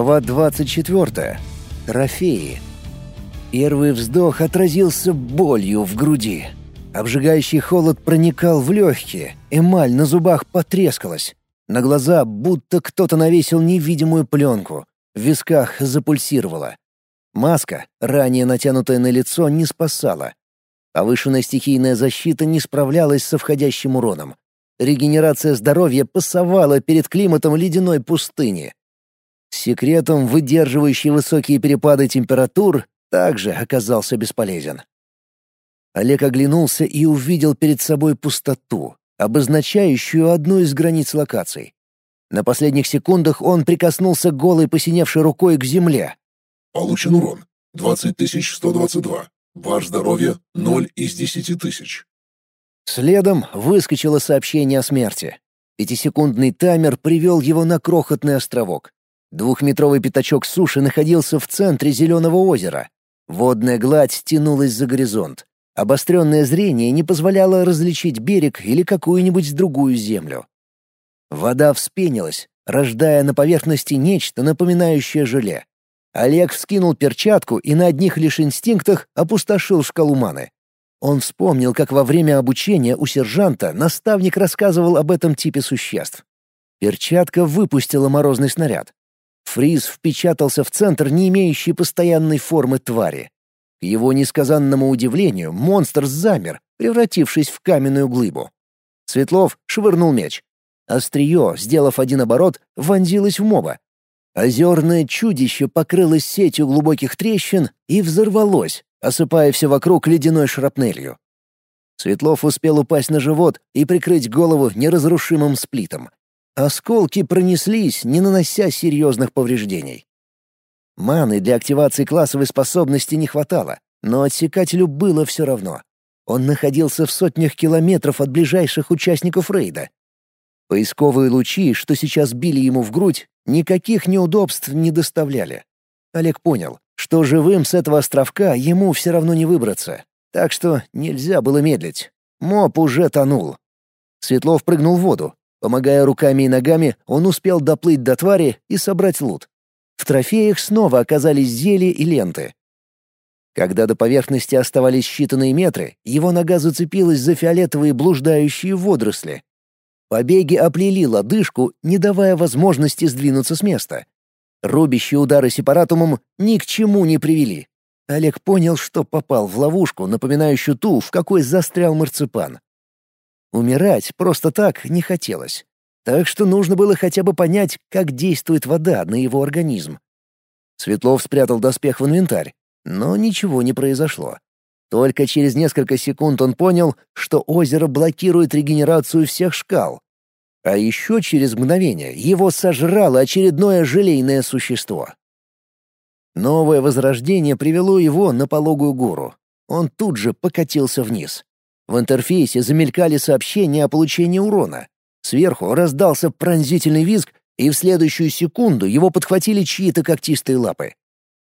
Глава 24. Трофеи. Первый вздох отразился болью в груди. Обжигающий холод проникал в легкие, эмаль на зубах потрескалась. На глаза будто кто-то навесил невидимую пленку. В висках запульсировало. Маска, ранее натянутая на лицо, не спасала. Повышенная стихийная защита не справлялась со входящим уроном. Регенерация здоровья пасовала перед климатом ледяной пустыни. Секретом, выдерживающий высокие перепады температур, также оказался бесполезен. Олег оглянулся и увидел перед собой пустоту, обозначающую одну из границ локаций. На последних секундах он прикоснулся голой посиневшей рукой к земле. «Получен урон. 20122. Ваш здоровье — 0 из 10 тысяч». Следом выскочило сообщение о смерти. Пятисекундный таймер привел его на крохотный островок. Двухметровый пятачок суши находился в центре зеленого озера. Водная гладь тянулась за горизонт. Обостренное зрение не позволяло различить берег или какую-нибудь другую землю. Вода вспенилась, рождая на поверхности нечто, напоминающее желе. Олег вскинул перчатку и на одних лишь инстинктах опустошил шкалу маны. Он вспомнил, как во время обучения у сержанта наставник рассказывал об этом типе существ. Перчатка выпустила морозный снаряд. Фриз впечатался в центр не имеющей постоянной формы твари. К его несказанному удивлению, монстр замер, превратившись в каменную глыбу. Светлов швырнул меч. Острие, сделав один оборот, вонзилось в моба. Озерное чудище покрылось сетью глубоких трещин и взорвалось, осыпая все вокруг ледяной шрапнелью. Светлов успел упасть на живот и прикрыть голову неразрушимым сплитом. Осколки пронеслись, не нанося серьезных повреждений. Маны для активации классовой способности не хватало, но отсекателю было все равно. Он находился в сотнях километров от ближайших участников рейда. Поисковые лучи, что сейчас били ему в грудь, никаких неудобств не доставляли. Олег понял, что живым с этого островка ему все равно не выбраться, так что нельзя было медлить. Моп уже тонул. Светлов прыгнул в воду, Помогая руками и ногами, он успел доплыть до твари и собрать лут. В трофеях снова оказались зелья и ленты. Когда до поверхности оставались считанные метры, его нога зацепилась за фиолетовые блуждающие водоросли. Побеги оплели лодыжку, не давая возможности сдвинуться с места. Рубящие удары сепаратумом ни к чему не привели. Олег понял, что попал в ловушку, напоминающую ту, в какой застрял марципан. Умирать просто так не хотелось. Так что нужно было хотя бы понять, как действует вода на его организм. Светлов спрятал доспех в инвентарь, но ничего не произошло. Только через несколько секунд он понял, что озеро блокирует регенерацию всех шкал. А еще через мгновение его сожрало очередное желейное существо. Новое возрождение привело его на пологую гору. Он тут же покатился вниз. В интерфейсе замелькали сообщения о получении урона. Сверху раздался пронзительный визг, и в следующую секунду его подхватили чьи-то когтистые лапы.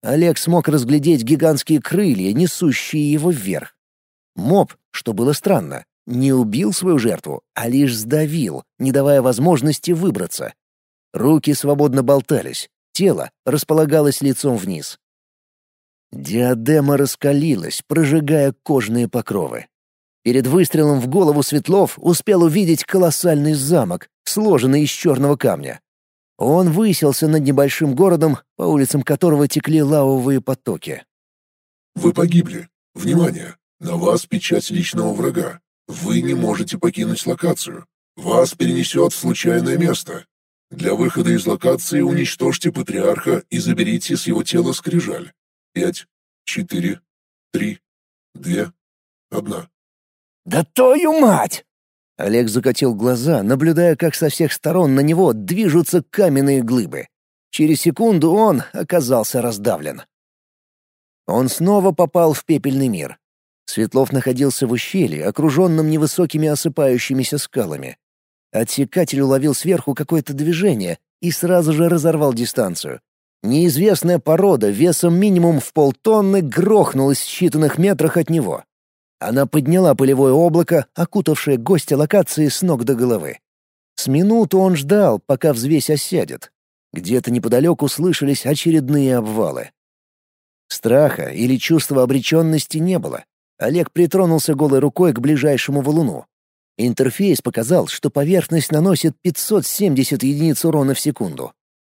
Олег смог разглядеть гигантские крылья, несущие его вверх. Моб, что было странно, не убил свою жертву, а лишь сдавил, не давая возможности выбраться. Руки свободно болтались, тело располагалось лицом вниз. Диадема раскалилась, прожигая кожные покровы. Перед выстрелом в голову Светлов успел увидеть колоссальный замок, сложенный из черного камня. Он высился над небольшим городом, по улицам которого текли лавовые потоки. «Вы погибли. Внимание! На вас печать личного врага. Вы не можете покинуть локацию. Вас перенесет в случайное место. Для выхода из локации уничтожьте патриарха и заберите с его тела скрижаль. Пять, четыре, три, две, одна. «Да твою мать!» Олег закатил глаза, наблюдая, как со всех сторон на него движутся каменные глыбы. Через секунду он оказался раздавлен. Он снова попал в пепельный мир. Светлов находился в ущелье, окруженном невысокими осыпающимися скалами. Отсекатель уловил сверху какое-то движение и сразу же разорвал дистанцию. Неизвестная порода весом минимум в полтонны грохнулась в считанных метрах от него. Она подняла пылевое облако, окутавшее гостя локации с ног до головы. С минуту он ждал, пока взвесь осядет. Где-то неподалеку слышались очередные обвалы. Страха или чувства обреченности не было. Олег притронулся голой рукой к ближайшему валуну. Интерфейс показал, что поверхность наносит 570 единиц урона в секунду.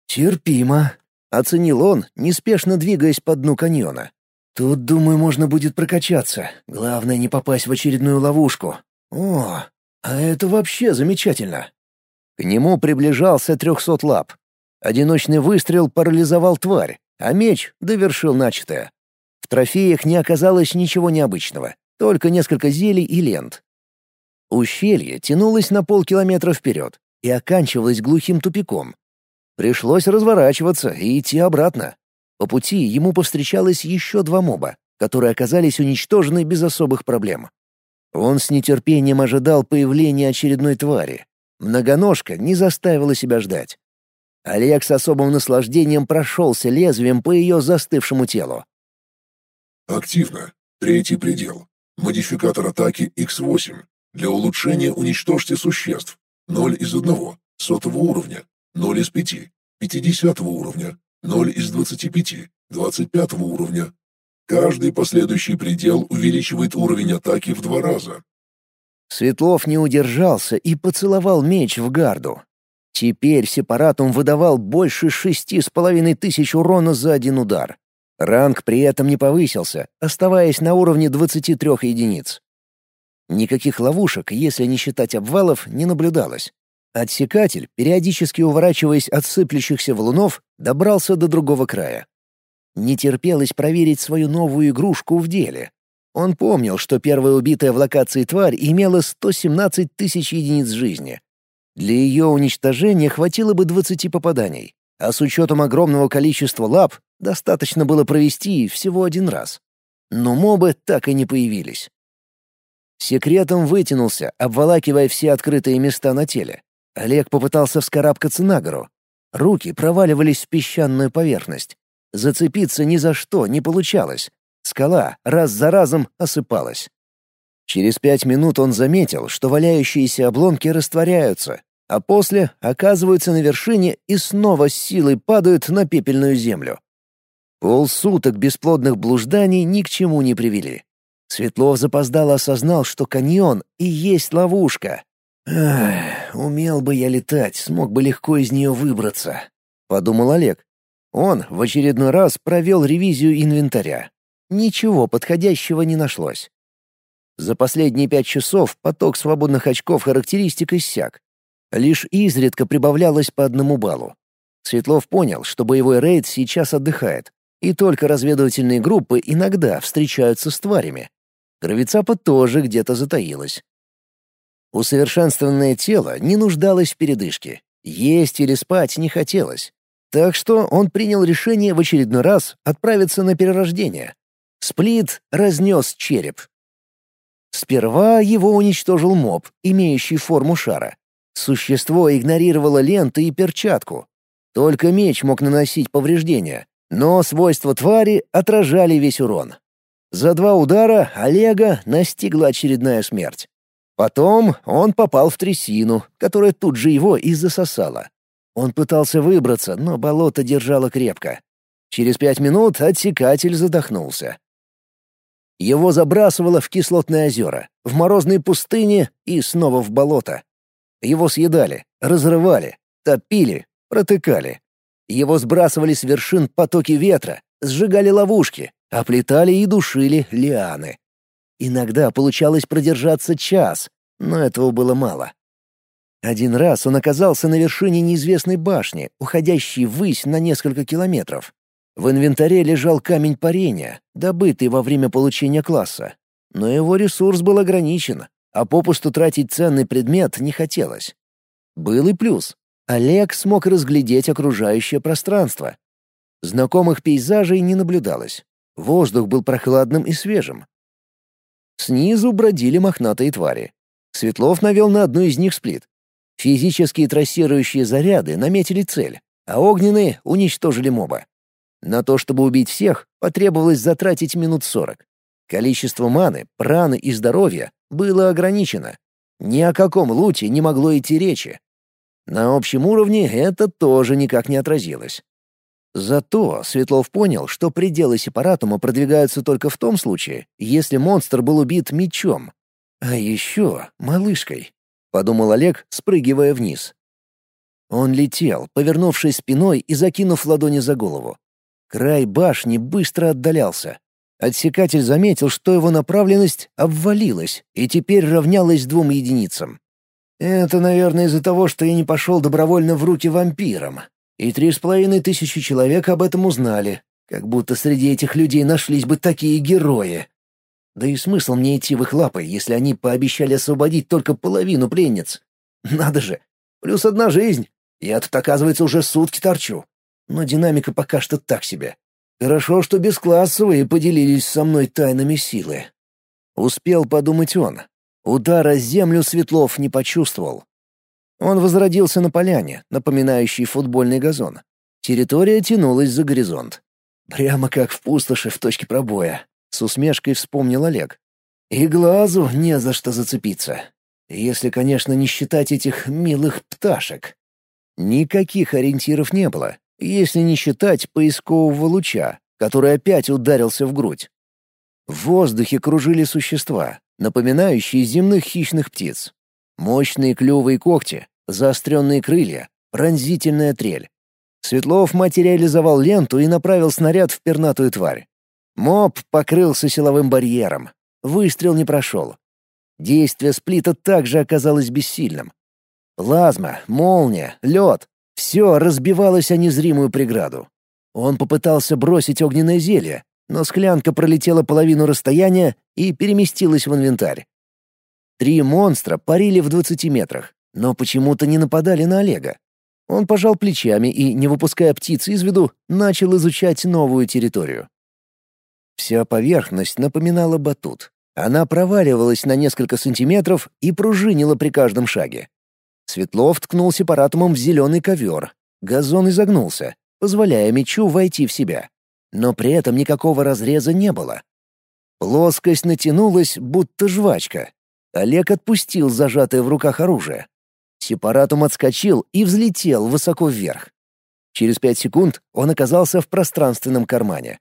«Терпимо», — оценил он, неспешно двигаясь по дну каньона. «Тут, думаю, можно будет прокачаться. Главное, не попасть в очередную ловушку. О, а это вообще замечательно!» К нему приближался трехсот лап. Одиночный выстрел парализовал тварь, а меч довершил начатое. В трофеях не оказалось ничего необычного, только несколько зелий и лент. Ущелье тянулось на полкилометра вперед и оканчивалось глухим тупиком. Пришлось разворачиваться и идти обратно. По пути ему повстречалось еще два моба, которые оказались уничтожены без особых проблем. Он с нетерпением ожидал появления очередной твари. Многоножка не заставила себя ждать. Олег с особым наслаждением прошелся лезвием по ее застывшему телу. «Активно. Третий предел. Модификатор атаки X8. Для улучшения уничтожьте существ. 0 из 1, сотого уровня, 0 из 5, 50 уровня, 0 из 25, 25 уровня. Каждый последующий предел увеличивает уровень атаки в два раза. Светлов не удержался и поцеловал меч в гарду. Теперь сепаратум выдавал больше шести с половиной тысяч урона за один удар. Ранг при этом не повысился, оставаясь на уровне 23 единиц. Никаких ловушек, если не считать обвалов, не наблюдалось. Отсекатель, периодически уворачиваясь от сыплющихся валунов, добрался до другого края. Не терпелось проверить свою новую игрушку в деле. Он помнил, что первая убитая в локации тварь имела 117 тысяч единиц жизни. Для ее уничтожения хватило бы 20 попаданий, а с учетом огромного количества лап достаточно было провести всего один раз. Но мобы так и не появились. Секретом вытянулся, обволакивая все открытые места на теле. Олег попытался вскарабкаться на гору. Руки проваливались в песчаную поверхность. Зацепиться ни за что не получалось. Скала раз за разом осыпалась. Через пять минут он заметил, что валяющиеся обломки растворяются, а после оказываются на вершине и снова с силой падают на пепельную землю. Полсуток бесплодных блужданий ни к чему не привели. Светлов запоздало осознал, что каньон и есть ловушка. «Ах, умел бы я летать, смог бы легко из нее выбраться», — подумал Олег. Он в очередной раз провел ревизию инвентаря. Ничего подходящего не нашлось. За последние пять часов поток свободных очков характеристик иссяк. Лишь изредка прибавлялось по одному баллу. Светлов понял, что боевой рейд сейчас отдыхает, и только разведывательные группы иногда встречаются с тварями. Гравицапа тоже где-то затаилась. Усовершенствованное тело не нуждалось в передышке. Есть или спать не хотелось. Так что он принял решение в очередной раз отправиться на перерождение. Сплит разнес череп. Сперва его уничтожил моб, имеющий форму шара. Существо игнорировало ленты и перчатку. Только меч мог наносить повреждения, но свойства твари отражали весь урон. За два удара Олега настигла очередная смерть. Потом он попал в трясину, которая тут же его и засосала. Он пытался выбраться, но болото держало крепко. Через пять минут отсекатель задохнулся. Его забрасывало в кислотные озера, в морозные пустыни и снова в болото. Его съедали, разрывали, топили, протыкали. Его сбрасывали с вершин потоки ветра, сжигали ловушки, оплетали и душили лианы. Иногда получалось продержаться час, но этого было мало. Один раз он оказался на вершине неизвестной башни, уходящей ввысь на несколько километров. В инвентаре лежал камень парения, добытый во время получения класса. Но его ресурс был ограничен, а попусту тратить ценный предмет не хотелось. Был и плюс. Олег смог разглядеть окружающее пространство. Знакомых пейзажей не наблюдалось. Воздух был прохладным и свежим. Снизу бродили мохнатые твари. Светлов навел на одну из них сплит. Физические трассирующие заряды наметили цель, а огненные уничтожили моба. На то, чтобы убить всех, потребовалось затратить минут сорок. Количество маны, праны и здоровья было ограничено. Ни о каком луте не могло идти речи. На общем уровне это тоже никак не отразилось. Зато Светлов понял, что пределы сепаратума продвигаются только в том случае, если монстр был убит мечом. А еще малышкой, — подумал Олег, спрыгивая вниз. Он летел, повернувшись спиной и закинув ладони за голову. Край башни быстро отдалялся. Отсекатель заметил, что его направленность обвалилась и теперь равнялась двум единицам. Это, наверное, из-за того, что я не пошел добровольно в руки вампирам. И три с половиной тысячи человек об этом узнали. Как будто среди этих людей нашлись бы такие герои. Да и смысл мне идти в их лапы, если они пообещали освободить только половину пленниц? Надо же, плюс одна жизнь. Я тут, оказывается, уже сутки торчу. Но динамика пока что так себе. Хорошо, что бесклассовые поделились со мной тайнами силы. Успел подумать он. Удара землю Светлов не почувствовал. Он возродился на поляне, напоминающей футбольный газон. Территория тянулась за горизонт. Прямо как в пустоши в точке пробоя. С усмешкой вспомнил Олег. И глазу не за что зацепиться. Если, конечно, не считать этих милых пташек. Никаких ориентиров не было, если не считать поискового луча, который опять ударился в грудь. В воздухе кружили существа, напоминающие земных хищных птиц. Мощные клювы и когти, заостренные крылья, пронзительная трель. Светлов материализовал ленту и направил снаряд в пернатую тварь. Моб покрылся силовым барьером. Выстрел не прошел. Действие сплита также оказалось бессильным. Плазма, молния, лед — все разбивалось о незримую преграду. Он попытался бросить огненное зелье, но склянка пролетела половину расстояния и переместилась в инвентарь. Три монстра парили в двадцати метрах, но почему-то не нападали на Олега. Он пожал плечами и, не выпуская птицы из виду, начал изучать новую территорию. Вся поверхность напоминала батут. Она проваливалась на несколько сантиметров и пружинила при каждом шаге. Светлов ткнул сепаратумом в зеленый ковер. Газон изогнулся, позволяя мечу войти в себя. Но при этом никакого разреза не было. Плоскость натянулась, будто жвачка. Олег отпустил зажатое в руках оружие. Сепаратум отскочил и взлетел высоко вверх. Через пять секунд он оказался в пространственном кармане.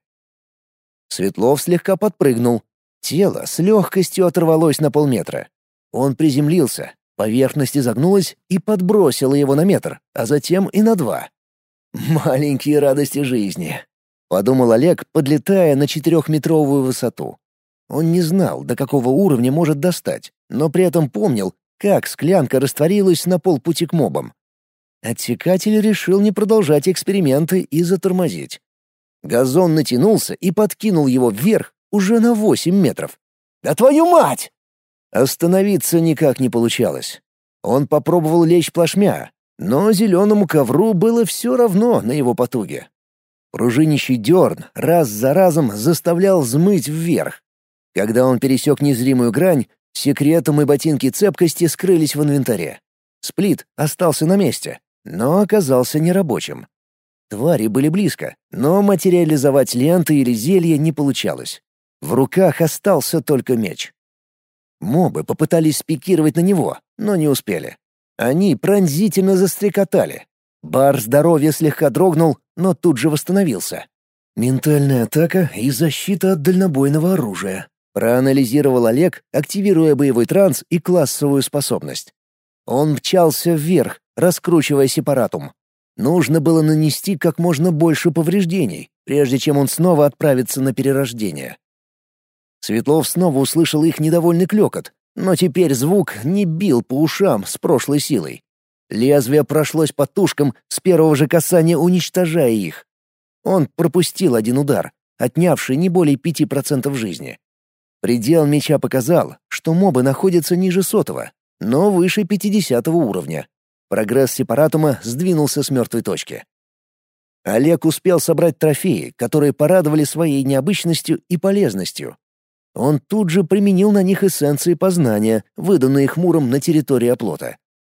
Светлов слегка подпрыгнул. Тело с легкостью оторвалось на полметра. Он приземлился, поверхность изогнулась и подбросила его на метр, а затем и на два. «Маленькие радости жизни», — подумал Олег, подлетая на четырехметровую высоту. Он не знал, до какого уровня может достать, но при этом помнил, как склянка растворилась на полпути к мобам. Отсекатель решил не продолжать эксперименты и затормозить. Газон натянулся и подкинул его вверх уже на восемь метров. «Да твою мать!» Остановиться никак не получалось. Он попробовал лечь плашмя, но зеленому ковру было все равно на его потуге. Пружинищий дерн раз за разом заставлял взмыть вверх. Когда он пересек незримую грань, секретом и ботинки цепкости скрылись в инвентаре. Сплит остался на месте, но оказался нерабочим. Твари были близко, но материализовать ленты или зелья не получалось. В руках остался только меч. Мобы попытались спикировать на него, но не успели. Они пронзительно застрекотали. Бар здоровья слегка дрогнул, но тут же восстановился. «Ментальная атака и защита от дальнобойного оружия», — проанализировал Олег, активируя боевой транс и классовую способность. Он мчался вверх, раскручивая сепаратум. Нужно было нанести как можно больше повреждений, прежде чем он снова отправится на перерождение. Светлов снова услышал их недовольный клёкот, но теперь звук не бил по ушам с прошлой силой. Лезвие прошлось по тушкам, с первого же касания уничтожая их. Он пропустил один удар, отнявший не более пяти процентов жизни. Предел меча показал, что мобы находятся ниже сотого, но выше пятидесятого уровня, Прогресс сепаратума сдвинулся с мертвой точки. Олег успел собрать трофеи, которые порадовали своей необычностью и полезностью. Он тут же применил на них эссенции познания, выданные хмуром на территории оплота.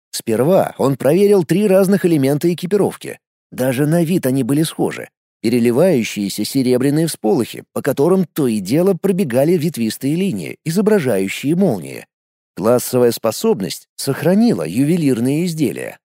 Сперва он проверил три разных элемента экипировки. Даже на вид они были схожи. Переливающиеся серебряные всполохи, по которым то и дело пробегали ветвистые линии, изображающие молнии. Классовая способность сохранила ювелирные изделия.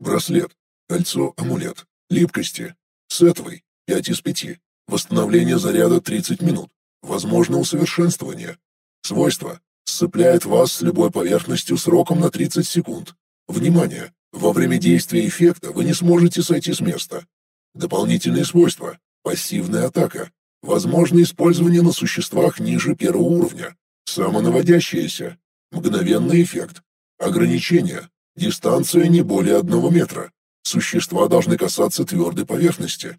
Браслет. Кольцо-амулет. Липкости. Сетовый. 5 из 5. Восстановление заряда 30 минут. Возможно усовершенствование. Свойства. Сцепляет вас с любой поверхностью сроком на 30 секунд. Внимание! Во время действия эффекта вы не сможете сойти с места. Дополнительные свойства. Пассивная атака. Возможно использование на существах ниже первого уровня. Самонаводящееся. Мгновенный эффект. Ограничение. Дистанция не более одного метра. Существа должны касаться твердой поверхности.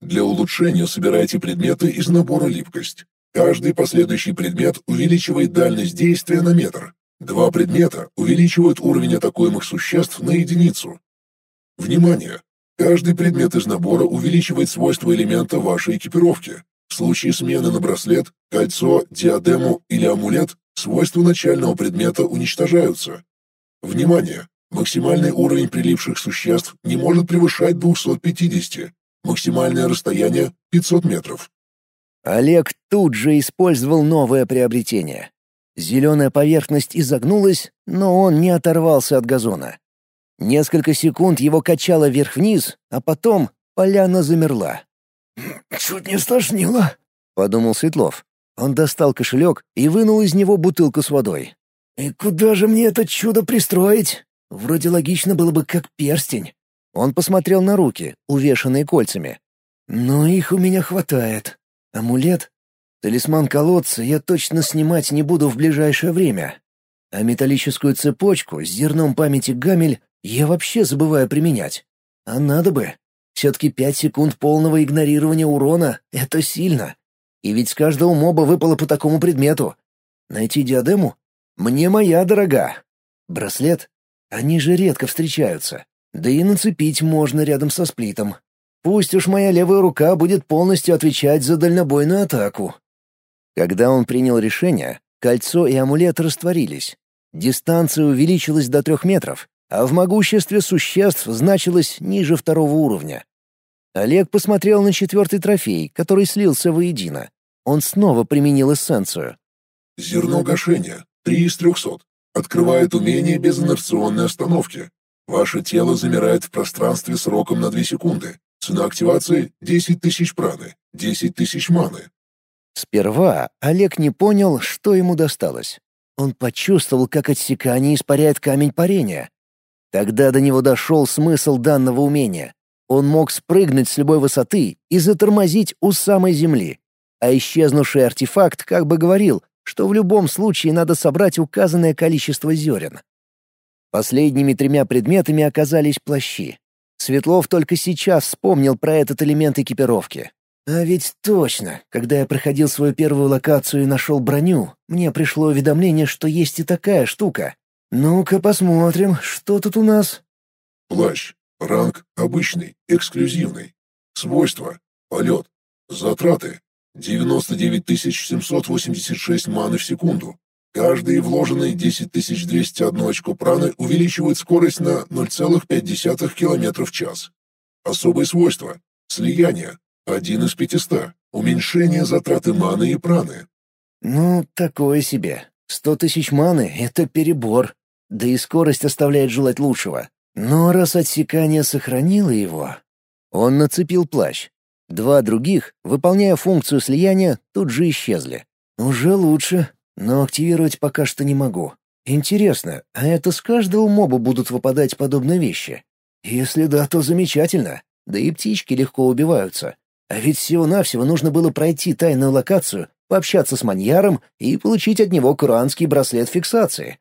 Для улучшения собирайте предметы из набора липкость. Каждый последующий предмет увеличивает дальность действия на метр. Два предмета увеличивают уровень атакуемых существ на единицу. Внимание! Каждый предмет из набора увеличивает свойства элемента вашей экипировки. В случае смены на браслет, кольцо, диадему или амулет свойства начального предмета уничтожаются. Внимание! Максимальный уровень приливших существ не может превышать 250. Максимальное расстояние — 500 метров. Олег тут же использовал новое приобретение. Зеленая поверхность изогнулась, но он не оторвался от газона. Несколько секунд его качало вверх-вниз, а потом поляна замерла. «Чуть не стошнило», — подумал Светлов. Он достал кошелек и вынул из него бутылку с водой. «И куда же мне это чудо пристроить? Вроде логично было бы как перстень». Он посмотрел на руки, увешанные кольцами. «Но их у меня хватает. Амулет? Талисман колодца я точно снимать не буду в ближайшее время. А металлическую цепочку с зерном памяти Гамель я вообще забываю применять. А надо бы. Все-таки пять секунд полного игнорирования урона — это сильно. И ведь с каждого моба выпало по такому предмету. Найти диадему? Мне моя дорога. Браслет? Они же редко встречаются. Да и нацепить можно рядом со сплитом. Пусть уж моя левая рука будет полностью отвечать за дальнобойную атаку. Когда он принял решение, кольцо и амулет растворились. Дистанция увеличилась до трех метров, а в могуществе существ значилось ниже второго уровня. Олег посмотрел на четвертый трофей, который слился воедино. Он снова применил эссенцию. «Зерно гашения. Три из трехсот. Открывает умение без инерционной остановки. Ваше тело замирает в пространстве сроком на две секунды. Цена активации — 10 тысяч праны, 10 тысяч маны. Сперва Олег не понял, что ему досталось. Он почувствовал, как отсекание испаряет камень парения. Тогда до него дошел смысл данного умения. Он мог спрыгнуть с любой высоты и затормозить у самой земли. А исчезнувший артефакт как бы говорил, что в любом случае надо собрать указанное количество зерен. Последними тремя предметами оказались плащи. Светлов только сейчас вспомнил про этот элемент экипировки. А ведь точно, когда я проходил свою первую локацию и нашел броню, мне пришло уведомление, что есть и такая штука. Ну-ка посмотрим, что тут у нас. Плащ. Ранг обычный, эксклюзивный. Свойства. Полет. Затраты. 99 786 маны в секунду. Каждые вложенные 10201 очко праны увеличивают скорость на 0,5 км в час. Особые свойства. Слияние. Один из 500. Уменьшение затраты маны и праны. Ну, такое себе. Сто тысяч маны — это перебор. Да и скорость оставляет желать лучшего. Но раз отсекание сохранило его... Он нацепил плащ. Два других, выполняя функцию слияния, тут же исчезли. Уже лучше, но активировать пока что не могу. Интересно, а это с каждого моба будут выпадать подобные вещи? Если да, то замечательно. Да и птички легко убиваются. А ведь всего-навсего нужно было пройти тайную локацию, пообщаться с маньяром и получить от него куранский браслет фиксации.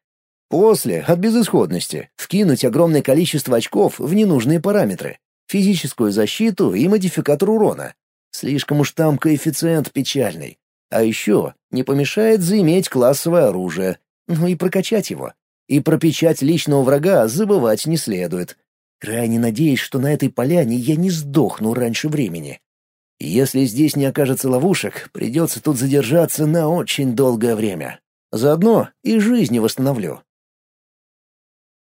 После, от безысходности, вкинуть огромное количество очков в ненужные параметры, физическую защиту и модификатор урона. Слишком уж там коэффициент печальный. А еще не помешает заиметь классовое оружие, ну и прокачать его. И про печать личного врага забывать не следует. Крайне надеюсь, что на этой поляне я не сдохну раньше времени. Если здесь не окажется ловушек, придется тут задержаться на очень долгое время. Заодно и жизни восстановлю.